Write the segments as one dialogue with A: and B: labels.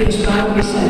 A: which God beside.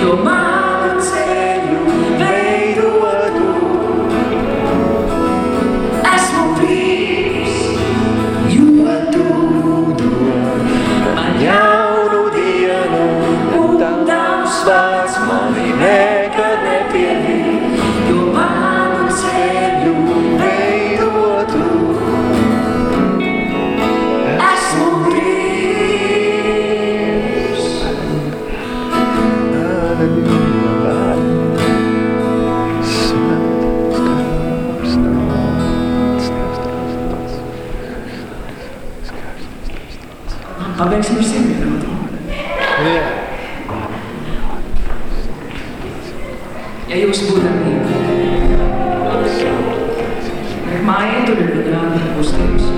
A: your mind. Pabeigsim ar simtgrādu. Yeah. Ja jūs būtat mīļi, ir māja, tur ir grāmata kustības.